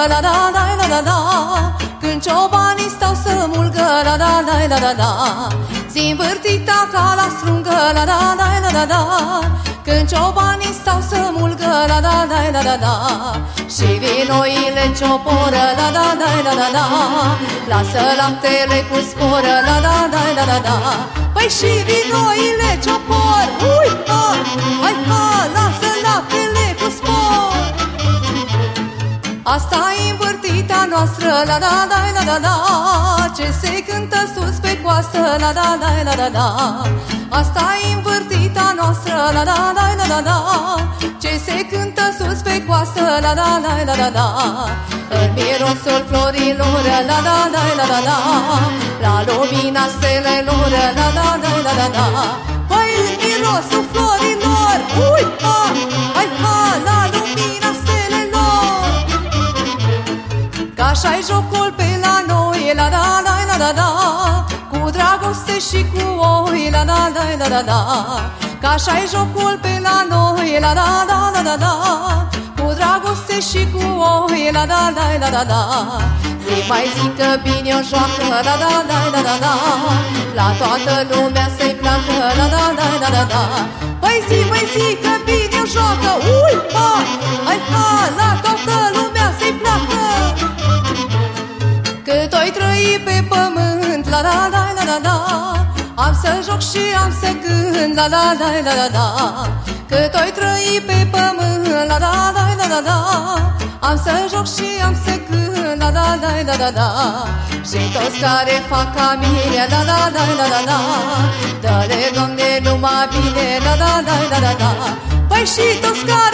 învârtita ca la strungă, la da da la da da Când ciobanii stau să mulgă, la da da la da da Zi învârtita ca la strungă, la da da la da da Când ciobanii stau să mulgă, la da da la da da Și vinoile cioporă, la da da la da da Lasă laptele cu sporă, la da da la da da Păi și vinoile ciopor, Asta e învârtita noastră, la da da la da da Ce se cântă sus pe coastă, la da da la da da Asta e învârtita noastră, la da da la da da Ce se cântă sus pe coastă, la da da la da da În mirosul florilor, la da da la da da La lumina stelelor, la da da la da da Păi în mirosul florilor, ui, Ca așa-i jocul pe la noi, la da da la da da Cu dragoste și cu oi, la da da la da da Ca așa-i jocul pe la noi, la da da la da da Cu dragoste și cu oi, la da da la da da Zi mai zic că bine o joacă, la da da la da da La toată lumea să-i placă, la da da la da da Păi zi mai zic că bine o joacă, ui, ha, hai ha, oi trăi pe pământ, la la la la la la Am să joc și am să cânt, la la la la la la Cât oi trăi pe pământ, la la la la la la Am să joc și am să cânt, la la la la la la Și toți care fac ca mine, la la la la la la Dă-le, Doamne, numai bine, la la la la la la Păi și toți care fac ca